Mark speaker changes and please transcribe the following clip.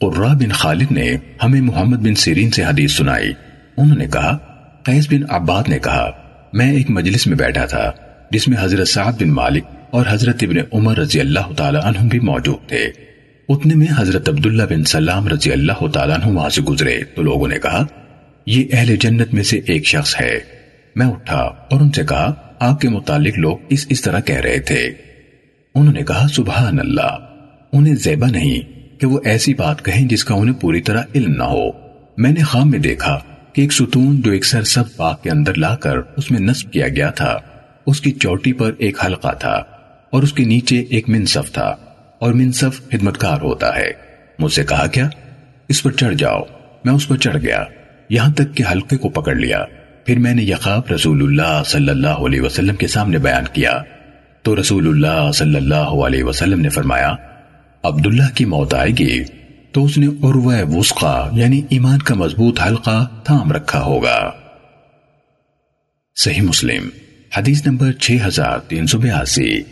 Speaker 1: قرہ بن خالد نے ہمیں محمد بن سیرین سے حدیث سنائی۔ انہوں نے کہا، قیس بن عباد نے کہا، میں ایک مجلس میں بیٹھا تھا، جس میں حضرت سعد بن مالک اور حضرت ابن عمر رضی اللہ تعالی عنہ بھی موجود تھے۔ اتنے میں حضرت عبداللہ بن سلام رضی اللہ تعالیٰ عنہ وہاں سے گزرے۔ تو لوگوں نے کہا، یہ اہل جنت میں سے ایک شخص ہے۔ میں اٹھا اور ان سے کہا، آپ کے متعلق لوگ اس اس طرح کہہ رہے تھے۔ انہوں نے کہا، سبحان اللہ، انہیں زیبہ نہیں۔ کہ وہ ایسی بات کہیں جس کا انہیں پوری طرح علم نہ ہو۔ میں نے خام میں دیکھا کہ ایک ستون جو ایک سرسب باغ کے اندر لا کر اس میں نصب کیا گیا تھا، اس کی چوٹی پر ایک حلقہ تھا اور اس کے نیچے ایک منصف تھا اور منصف خدمتکار ہوتا ہے۔ مجھ سے کہا، کیا؟ اس پر چڑھ جاؤ۔ میں اس پر چڑھ گیا۔ یہاں تک کہ حلقے کو پکڑ لیا۔ پھر میں نے یقاب رسول اللہ صلی اللہ علیہ وسلم کے سامنے بیان کیا۔ تو رسول اللہ صلی اللہ علیہ وسلم نے فرمایا عبداللہ کی موت آئے گی تو اس نے عروہ وسقہ یعنی ایمان کا مضبوط حلقہ تھام رکھا ہوگا۔ صحیح مسلم، حدیث نمبر 6382